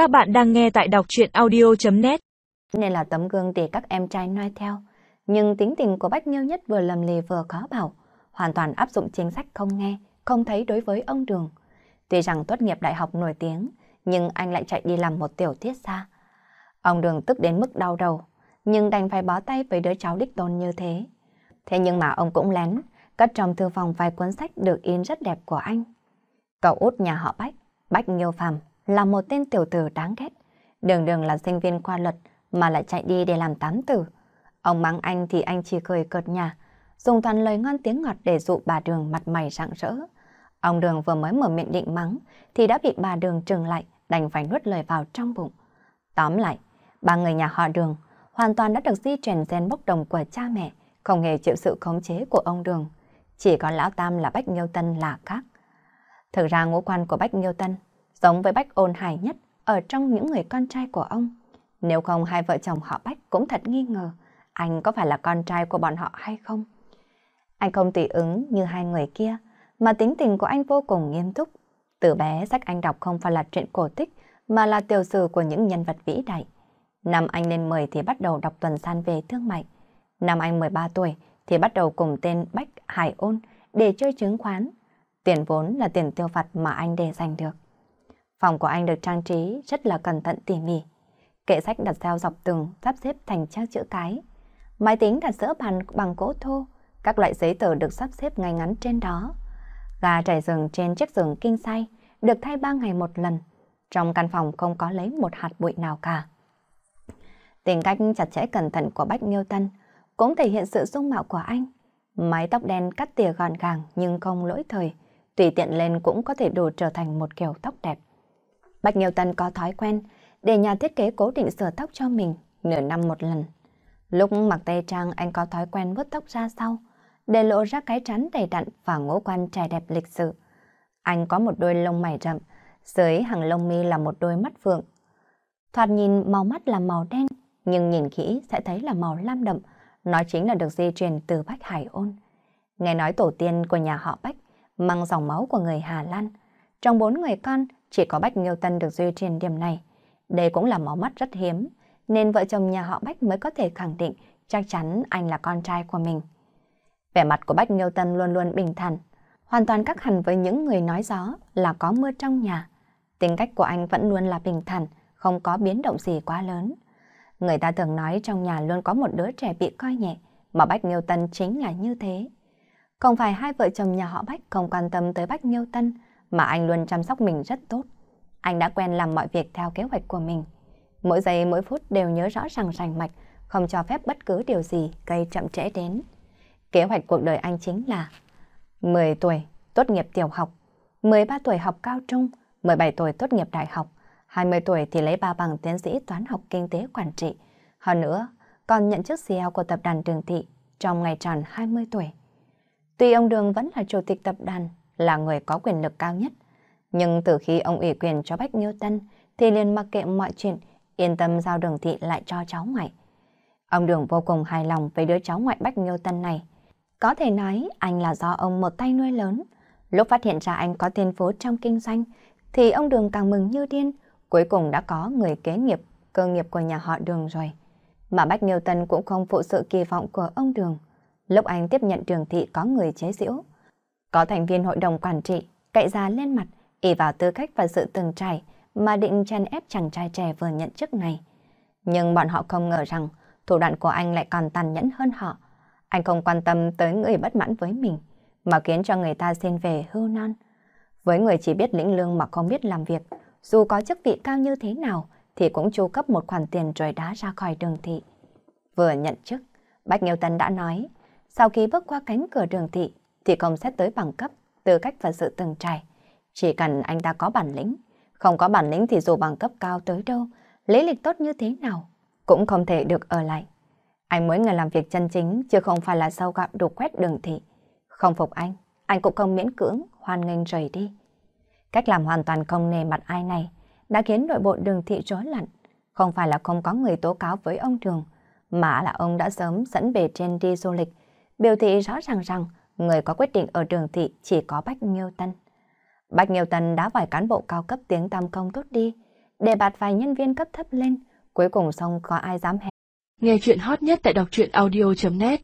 Các bạn đang nghe tại đọc truyện audio.net Nên là tấm gương để các em trai noi theo. Nhưng tính tình của Bách Nhiêu Nhất vừa lầm lì vừa khó bảo, hoàn toàn áp dụng chính sách không nghe, không thấy đối với ông Đường. Tuy rằng tốt nghiệp đại học nổi tiếng, nhưng anh lại chạy đi làm một tiểu tiết xa. Ông Đường tức đến mức đau đầu, nhưng đành phải bó tay với đứa cháu đích tôn như thế. Thế nhưng mà ông cũng lén, cất trong thư phòng vài cuốn sách được in rất đẹp của anh. Cậu út nhà họ Bách, Bách Nhiêu Phàm là một tên tiểu tử đáng ghét. Đường đường là sinh viên khoa luật mà lại chạy đi để làm tám tử. Ông mắng anh thì anh chỉ cười cợt nhà, dùng toàn lời ngon tiếng ngọt để dụ bà đường mặt mày rạng rỡ. Ông đường vừa mới mở miệng định mắng thì đã bị bà đường trừng lại, đành phải nuốt lời vào trong bụng. Tóm lại, ba người nhà họ đường hoàn toàn đã được di truyền gen bốc đồng của cha mẹ, không hề chịu sự khống chế của ông đường. Chỉ có lão tam là Bách Nghiêu Tân là khác. Thực ra ngũ quan của Bách Nghiêu Tân giống với Bách ôn hài nhất ở trong những người con trai của ông. Nếu không hai vợ chồng họ Bách cũng thật nghi ngờ anh có phải là con trai của bọn họ hay không. Anh không tùy ứng như hai người kia, mà tính tình của anh vô cùng nghiêm túc. Từ bé sách anh đọc không phải là truyện cổ tích, mà là tiểu sử của những nhân vật vĩ đại. Năm anh lên 10 thì bắt đầu đọc tuần san về thương mại. Năm anh 13 tuổi thì bắt đầu cùng tên Bách Hải Ôn để chơi chứng khoán. Tiền vốn là tiền tiêu vặt mà anh để giành được. Phòng của anh được trang trí rất là cẩn thận tỉ mỉ. Kệ sách đặt theo dọc tường, sắp xếp thành trang chữ cái. Máy tính đặt giữa bàn bằng gỗ thô, các loại giấy tờ được sắp xếp ngay ngắn trên đó. Gà trải giường trên chiếc giường kinh say, được thay ba ngày một lần. Trong căn phòng không có lấy một hạt bụi nào cả. Tính cách chặt chẽ cẩn thận của Bách Nghiêu Tân cũng thể hiện sự dung mạo của anh. Mái tóc đen cắt tỉa gọn gàng nhưng không lỗi thời, tùy tiện lên cũng có thể đủ trở thành một kiểu tóc đẹp. Bạch Nghiêu Tân có thói quen để nhà thiết kế cố định sửa tóc cho mình nửa năm một lần. Lúc mặc tây trang anh có thói quen vuốt tóc ra sau, để lộ ra cái trán đầy đặn và ngũ quan trẻ đẹp lịch sự. Anh có một đôi lông mày rậm, dưới hàng lông mi là một đôi mắt phượng. Thoạt nhìn màu mắt là màu đen, nhưng nhìn kỹ sẽ thấy là màu lam đậm, nó chính là được di truyền từ Bách Hải Ôn. Nghe nói tổ tiên của nhà họ Bách mang dòng máu của người Hà Lan. Trong bốn người con, chỉ có Bách Nghiêu Tân được duy trì điểm này. Đây cũng là máu mắt rất hiếm, nên vợ chồng nhà họ Bách mới có thể khẳng định chắc chắn anh là con trai của mình. Vẻ mặt của Bách Nghiêu Tân luôn luôn bình thản, hoàn toàn khác hẳn với những người nói gió là có mưa trong nhà. Tính cách của anh vẫn luôn là bình thản, không có biến động gì quá lớn. Người ta thường nói trong nhà luôn có một đứa trẻ bị coi nhẹ, mà Bách Nghiêu Tân chính là như thế. Không phải hai vợ chồng nhà họ Bách không quan tâm tới Bách Nghiêu Tân, mà anh luôn chăm sóc mình rất tốt. Anh đã quen làm mọi việc theo kế hoạch của mình. Mỗi giây mỗi phút đều nhớ rõ ràng rành mạch, không cho phép bất cứ điều gì gây chậm trễ đến. Kế hoạch cuộc đời anh chính là 10 tuổi tốt nghiệp tiểu học, 13 tuổi học cao trung, 17 tuổi tốt nghiệp đại học, 20 tuổi thì lấy ba bằng tiến sĩ toán học kinh tế quản trị. Hơn nữa, còn nhận chức CEO của tập đoàn Đường Thị trong ngày tròn 20 tuổi. Tuy ông Đường vẫn là chủ tịch tập đoàn, là người có quyền lực cao nhất. Nhưng từ khi ông ủy quyền cho Bách Nhiêu Tân thì liền mặc kệ mọi chuyện, yên tâm giao đường thị lại cho cháu ngoại. Ông Đường vô cùng hài lòng với đứa cháu ngoại Bách Nhiêu Tân này. Có thể nói anh là do ông một tay nuôi lớn. Lúc phát hiện ra anh có thiên phố trong kinh doanh thì ông Đường càng mừng như điên. Cuối cùng đã có người kế nghiệp, cơ nghiệp của nhà họ Đường rồi. Mà Bách Nhiêu Tân cũng không phụ sự kỳ vọng của ông Đường. Lúc anh tiếp nhận đường thị có người chế giễu. Có thành viên hội đồng quản trị cậy ra lên mặt, ỷ vào tư cách và sự từng trải mà định chèn ép chàng trai trẻ vừa nhận chức này. Nhưng bọn họ không ngờ rằng thủ đoạn của anh lại còn tàn nhẫn hơn họ. Anh không quan tâm tới người bất mãn với mình, mà khiến cho người ta xin về hưu non. Với người chỉ biết lĩnh lương mà không biết làm việc, dù có chức vị cao như thế nào, thì cũng chu cấp một khoản tiền rồi đá ra khỏi đường thị. Vừa nhận chức, Bách Nghiêu Tân đã nói, sau khi bước qua cánh cửa đường thị, thì không xét tới bằng cấp, tư cách và sự từng trải. Chỉ cần anh ta có bản lĩnh, không có bản lĩnh thì dù bằng cấp cao tới đâu, lý lịch tốt như thế nào, cũng không thể được ở lại. Anh muốn người làm việc chân chính chứ không phải là sâu gạo đục quét đường thị. Không phục anh, anh cũng không miễn cưỡng, hoan nghênh rời đi. Cách làm hoàn toàn không nề mặt ai này đã khiến nội bộ đường thị rối loạn. Không phải là không có người tố cáo với ông trường, mà là ông đã sớm dẫn bề trên đi du lịch, biểu thị rõ ràng rằng người có quyết định ở đường thị chỉ có Bách Nghiêu Tân. Bách Nghiêu Tân đã vài cán bộ cao cấp tiếng tam công tốt đi, để bạt vài nhân viên cấp thấp lên, cuối cùng xong có ai dám hẹn. Nghe chuyện hot nhất tại đọc truyện audio.net